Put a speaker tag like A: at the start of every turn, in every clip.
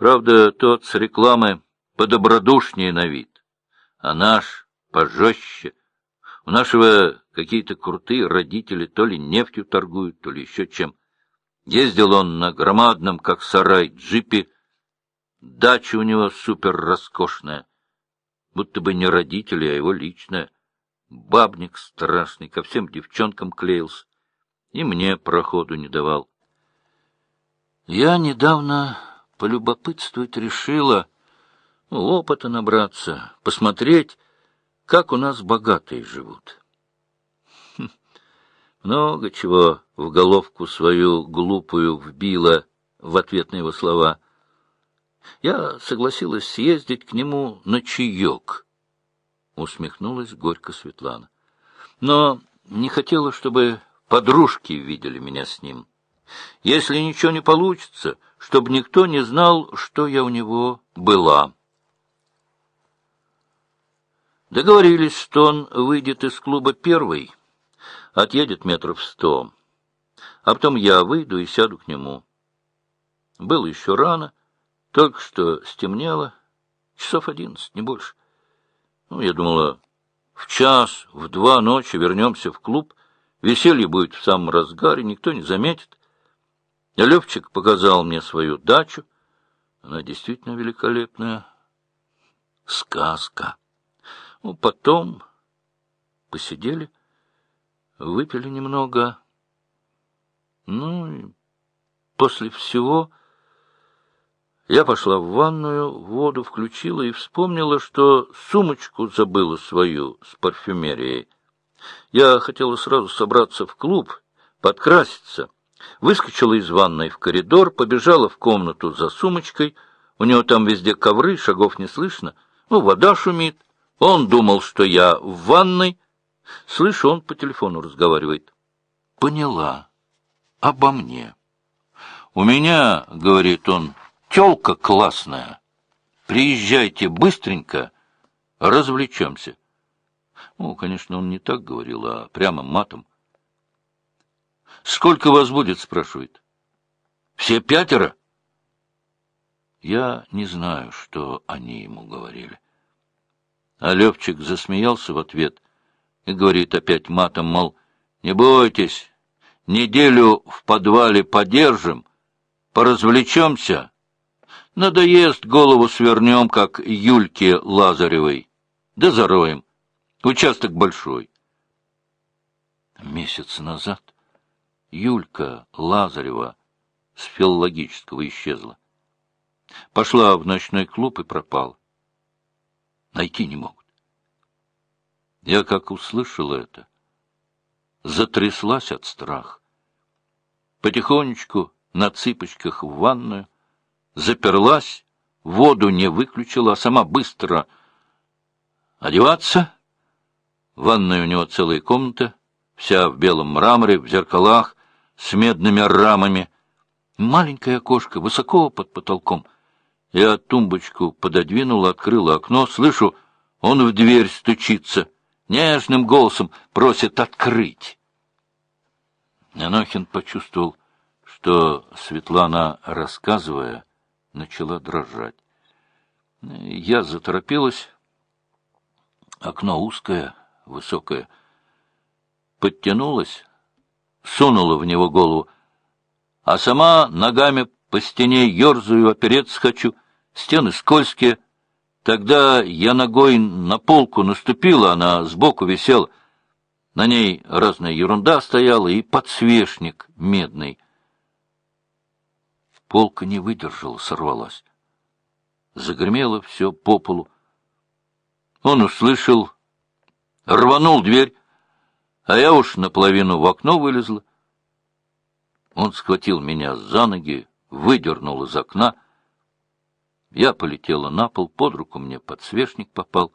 A: Правда, тот с рекламы подобродушнее на вид, а наш пожестче. У нашего какие-то крутые родители то ли нефтью торгуют, то ли еще чем. Ездил он на громадном, как сарай, джипе. Дача у него супер роскошная. Будто бы не родители, а его личная. Бабник страшный, ко всем девчонкам клеился. И мне проходу не давал. Я недавно полюбопытствовать решила, ну, опыта набраться, посмотреть, как у нас богатые живут. Хм, много чего в головку свою глупую вбила в ответ на его слова. Я согласилась съездить к нему на чаек, — усмехнулась горько Светлана. Но не хотела, чтобы подружки видели меня с ним. Если ничего не получится, чтобы никто не знал, что я у него была. Договорились, что он выйдет из клуба первый, отъедет метров сто, а потом я выйду и сяду к нему. Было еще рано, только что стемнело, часов одиннадцать, не больше. Ну, я думала, в час, в два ночи вернемся в клуб, веселье будет в самом разгаре, никто не заметит. Левчик показал мне свою дачу. Она действительно великолепная. Сказка. Ну, потом посидели, выпили немного. Ну, и после всего я пошла в ванную, воду включила и вспомнила, что сумочку забыла свою с парфюмерией. Я хотела сразу собраться в клуб, подкраситься — Выскочила из ванной в коридор, побежала в комнату за сумочкой. У него там везде ковры, шагов не слышно. Ну, вода шумит. Он думал, что я в ванной. Слышу, он по телефону разговаривает. Поняла. Обо мне. У меня, говорит он, тёлка классная. Приезжайте быстренько, развлечемся. Ну, конечно, он не так говорил, а прямо матом. Сколько вас будет, спрашивает. Все пятеро? Я не знаю, что они ему говорили. А Левчик засмеялся в ответ и говорит опять матом, мол, не бойтесь, неделю в подвале подержим, поразвлечемся. Надоест, голову свернем, как Юльке Лазаревой. Да зароем. Участок большой. Месяц назад Юлька Лазарева с филологического исчезла. Пошла в ночной клуб и пропала. Найти не могут. Я, как услышала это, затряслась от страха. Потихонечку на цыпочках в ванную, заперлась, воду не выключила, а сама быстро одеваться. В ванной у него целая комната, вся в белом мраморе, в зеркалах, с медными рамами. Маленькое окошко, высоко под потолком. Я тумбочку пододвинула, открыла окно. Слышу, он в дверь стучится. Нежным голосом просит открыть. Анохин почувствовал, что Светлана, рассказывая, начала дрожать. Я заторопилась. Окно узкое, высокое. Подтянулась, сунула в него голову, а сама ногами по стене ерзаю, опереться хочу, стены скользкие. Тогда я ногой на полку наступила, она сбоку висела. На ней разная ерунда стояла и подсвечник медный. Полка не выдержала, сорвалась. Загремело все по полу. Он услышал, рванул дверь, а я уж наполовину в окно вылезла. Он схватил меня за ноги, выдернул из окна. Я полетела на пол, под руку мне подсвечник попал.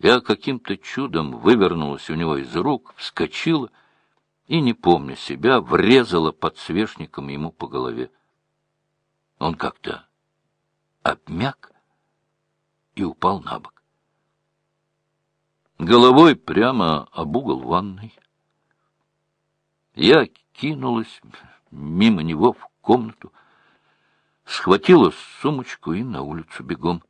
A: Я каким-то чудом вывернулась у него из рук, вскочила и, не помня себя, врезала подсвечником ему по голове. Он как-то обмяк и упал на бок головой прямо об угол ванной. Я кинулась мимо него в комнату. схватила сумочку и на улицу бегом.